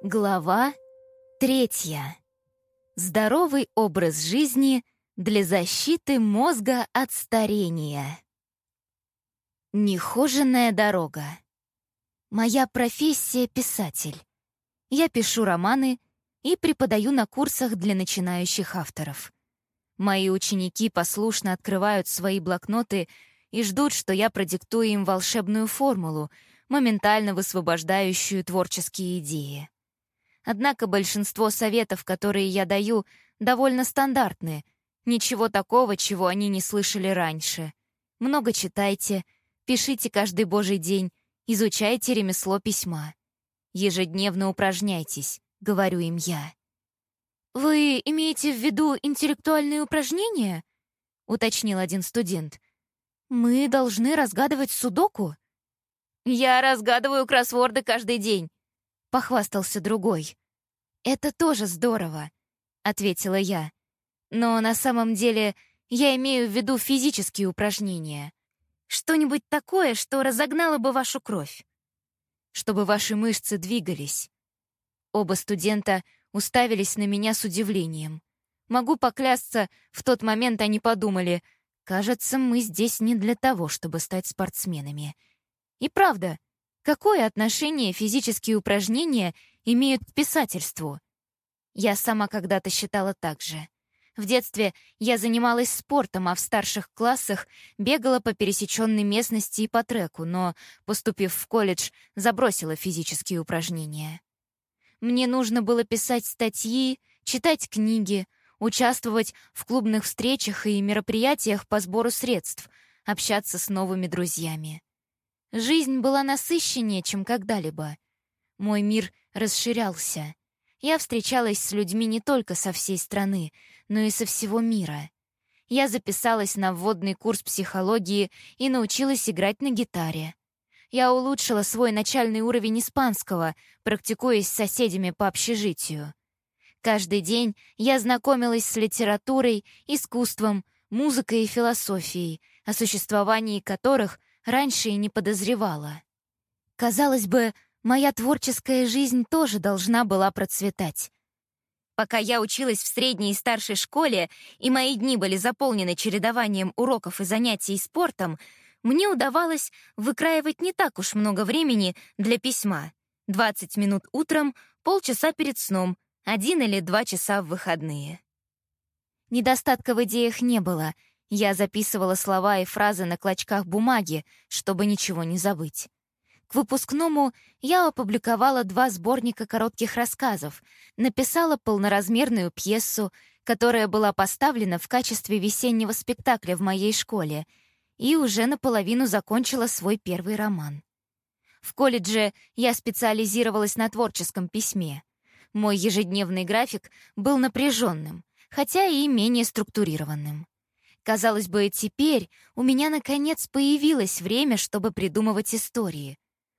Глава третья. Здоровый образ жизни для защиты мозга от старения. Нехоженная дорога. Моя профессия — писатель. Я пишу романы и преподаю на курсах для начинающих авторов. Мои ученики послушно открывают свои блокноты и ждут, что я продиктую им волшебную формулу, моментально высвобождающую творческие идеи. Однако большинство советов, которые я даю, довольно стандартные. Ничего такого, чего они не слышали раньше. Много читайте, пишите каждый божий день, изучайте ремесло письма. Ежедневно упражняйтесь, говорю им я. «Вы имеете в виду интеллектуальные упражнения?» — уточнил один студент. «Мы должны разгадывать судоку?» «Я разгадываю кроссворды каждый день», — похвастался другой. «Это тоже здорово», — ответила я. «Но на самом деле я имею в виду физические упражнения. Что-нибудь такое, что разогнало бы вашу кровь. Чтобы ваши мышцы двигались». Оба студента уставились на меня с удивлением. Могу поклясться, в тот момент они подумали, «Кажется, мы здесь не для того, чтобы стать спортсменами». И правда, Какое отношение физические упражнения имеют к писательству? Я сама когда-то считала так же. В детстве я занималась спортом, а в старших классах бегала по пересеченной местности и по треку, но, поступив в колледж, забросила физические упражнения. Мне нужно было писать статьи, читать книги, участвовать в клубных встречах и мероприятиях по сбору средств, общаться с новыми друзьями. Жизнь была насыщеннее, чем когда-либо. Мой мир расширялся. Я встречалась с людьми не только со всей страны, но и со всего мира. Я записалась на вводный курс психологии и научилась играть на гитаре. Я улучшила свой начальный уровень испанского, практикуясь с соседями по общежитию. Каждый день я знакомилась с литературой, искусством, музыкой и философией, о существовании которых раньше и не подозревала. Казалось бы, моя творческая жизнь тоже должна была процветать. Пока я училась в средней и старшей школе, и мои дни были заполнены чередованием уроков и занятий спортом, мне удавалось выкраивать не так уж много времени для письма. 20 минут утром, полчаса перед сном, один или два часа в выходные. Недостатка в идеях не было — я записывала слова и фразы на клочках бумаги, чтобы ничего не забыть. К выпускному я опубликовала два сборника коротких рассказов, написала полноразмерную пьесу, которая была поставлена в качестве весеннего спектакля в моей школе, и уже наполовину закончила свой первый роман. В колледже я специализировалась на творческом письме. Мой ежедневный график был напряженным, хотя и менее структурированным. Казалось бы, теперь у меня наконец появилось время, чтобы придумывать истории.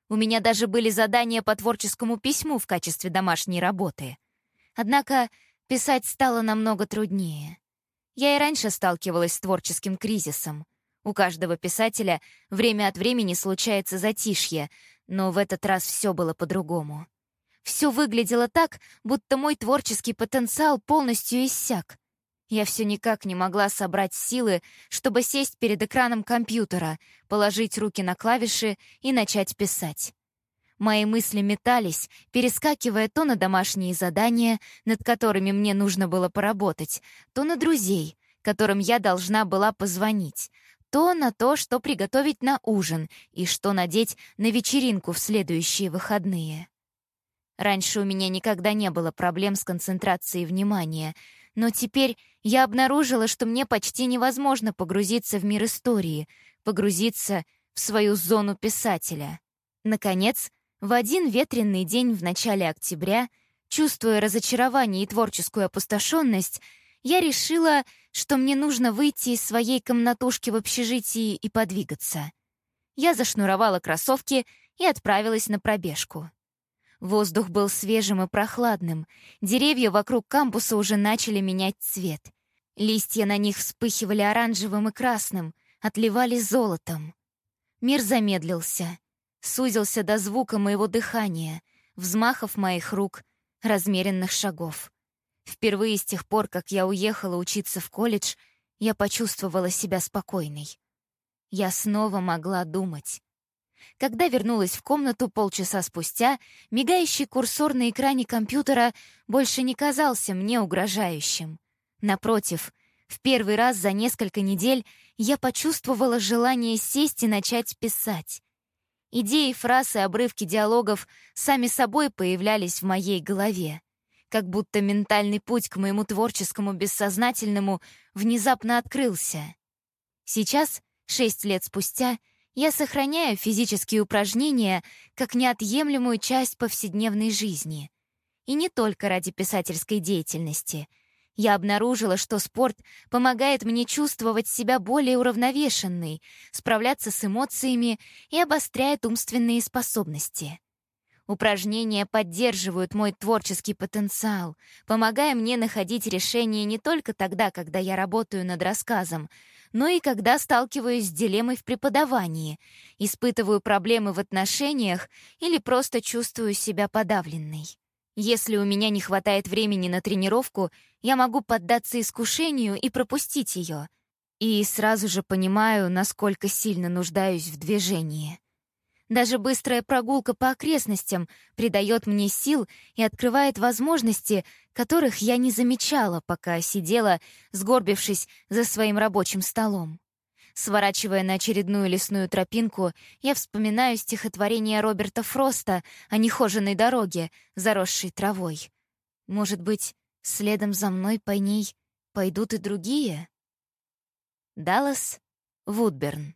У меня даже были задания по творческому письму в качестве домашней работы. Однако писать стало намного труднее. Я и раньше сталкивалась с творческим кризисом. У каждого писателя время от времени случается затишье, но в этот раз все было по-другому. Все выглядело так, будто мой творческий потенциал полностью иссяк. Я все никак не могла собрать силы, чтобы сесть перед экраном компьютера, положить руки на клавиши и начать писать. Мои мысли метались, перескакивая то на домашние задания, над которыми мне нужно было поработать, то на друзей, которым я должна была позвонить, то на то, что приготовить на ужин и что надеть на вечеринку в следующие выходные. Раньше у меня никогда не было проблем с концентрацией внимания — но теперь я обнаружила, что мне почти невозможно погрузиться в мир истории, погрузиться в свою зону писателя. Наконец, в один ветреный день в начале октября, чувствуя разочарование и творческую опустошенность, я решила, что мне нужно выйти из своей комнатушки в общежитии и подвигаться. Я зашнуровала кроссовки и отправилась на пробежку. Воздух был свежим и прохладным. Деревья вокруг кампуса уже начали менять цвет. Листья на них вспыхивали оранжевым и красным, отливали золотом. Мир замедлился, сузился до звука моего дыхания. взмахов моих рук, размеренных шагов. Впервые с тех пор, как я уехала учиться в колледж, я почувствовала себя спокойной. Я снова могла думать. Когда вернулась в комнату полчаса спустя, мигающий курсор на экране компьютера больше не казался мне угрожающим. Напротив, в первый раз за несколько недель я почувствовала желание сесть и начать писать. Идеи, фразы, обрывки диалогов сами собой появлялись в моей голове. Как будто ментальный путь к моему творческому бессознательному внезапно открылся. Сейчас, шесть лет спустя, я сохраняю физические упражнения как неотъемлемую часть повседневной жизни. И не только ради писательской деятельности. Я обнаружила, что спорт помогает мне чувствовать себя более уравновешенной, справляться с эмоциями и обостряет умственные способности. Упражнения поддерживают мой творческий потенциал, помогая мне находить решения не только тогда, когда я работаю над рассказом, но и когда сталкиваюсь с дилеммой в преподавании, испытываю проблемы в отношениях или просто чувствую себя подавленной. Если у меня не хватает времени на тренировку, я могу поддаться искушению и пропустить ее. И сразу же понимаю, насколько сильно нуждаюсь в движении. Даже быстрая прогулка по окрестностям придает мне сил и открывает возможности, которых я не замечала, пока сидела, сгорбившись за своим рабочим столом. Сворачивая на очередную лесную тропинку, я вспоминаю стихотворение Роберта Фроста о нехоженной дороге, заросшей травой. Может быть, следом за мной по ней пойдут и другие? Даллас Вудберн